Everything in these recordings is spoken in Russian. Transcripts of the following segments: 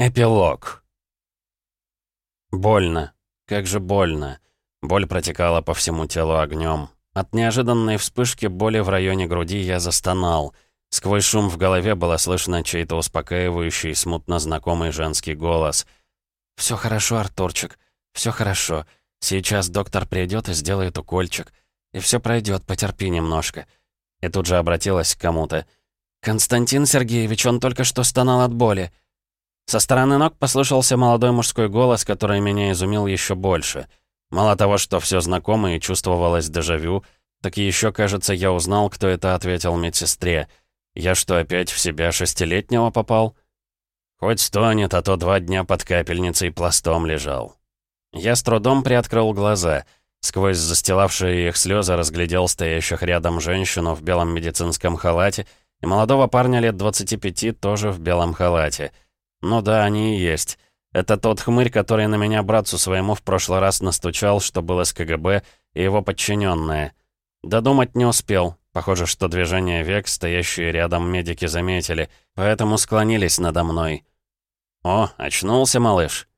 Эпилог. Больно. Как же больно. Боль протекала по всему телу огнем. От неожиданной вспышки боли в районе груди я застонал. Сквозь шум в голове было слышно чей-то успокаивающий, смутно знакомый женский голос. «Все хорошо, Артурчик, все хорошо. Сейчас доктор придет и сделает укольчик. И все пройдет, потерпи немножко». И тут же обратилась к кому-то. «Константин Сергеевич, он только что стонал от боли». Со стороны ног послышался молодой мужской голос, который меня изумил еще больше. Мало того, что все знакомо и чувствовалось дежавю, так еще, кажется, я узнал, кто это ответил медсестре. Я что, опять в себя шестилетнего попал? Хоть стонет, а то два дня под капельницей пластом лежал. Я с трудом приоткрыл глаза. Сквозь застилавшие их слезы разглядел стоящих рядом женщину в белом медицинском халате и молодого парня лет 25 тоже в белом халате — ну да, они и есть. Это тот хмырь, который на меня братцу своему в прошлый раз настучал, что было с КГБ и его подчиненные. Додумать не успел. Похоже, что движение век, стоящие рядом медики, заметили, поэтому склонились надо мной. «О, очнулся, малыш!»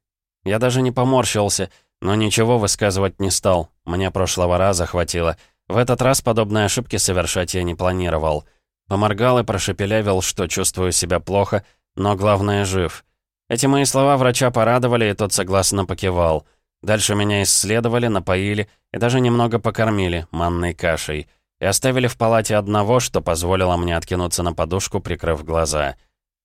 Я даже не поморщился, но ничего высказывать не стал. Мне прошлого раза хватило. В этот раз подобные ошибки совершать я не планировал. Поморгал и прошепелявил, что чувствую себя плохо — но главное, жив. Эти мои слова врача порадовали, и тот согласно покивал. Дальше меня исследовали, напоили и даже немного покормили манной кашей. И оставили в палате одного, что позволило мне откинуться на подушку, прикрыв глаза.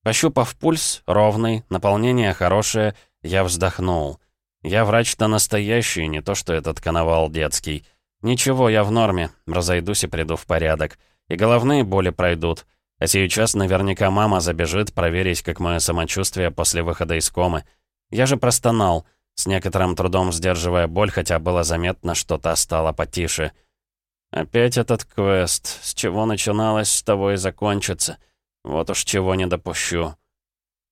Пощупав пульс, ровный, наполнение хорошее, я вздохнул. Я врач-то настоящий, не то что этот коновал детский. Ничего, я в норме, разойдусь и приду в порядок. И головные боли пройдут. А сейчас наверняка мама забежит проверить, как мое самочувствие после выхода из комы. Я же простонал, с некоторым трудом сдерживая боль, хотя было заметно, что та стала потише. Опять этот квест. С чего начиналось, с того и закончится. Вот уж чего не допущу.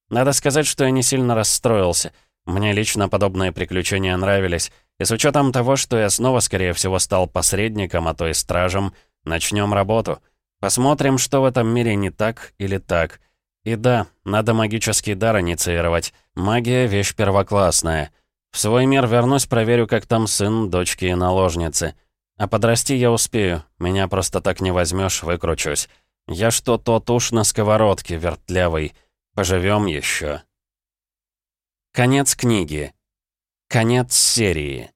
Надо сказать, что я не сильно расстроился. Мне лично подобные приключения нравились. И с учетом того, что я снова, скорее всего, стал посредником, а то и стражем, начнем работу — Посмотрим, что в этом мире не так или так. И да, надо магический дар инициировать. Магия — вещь первоклассная. В свой мир вернусь, проверю, как там сын, дочки и наложницы. А подрасти я успею. Меня просто так не возьмешь, выкручусь. Я что тот уж на сковородке вертлявый. Поживем еще. Конец книги. Конец серии.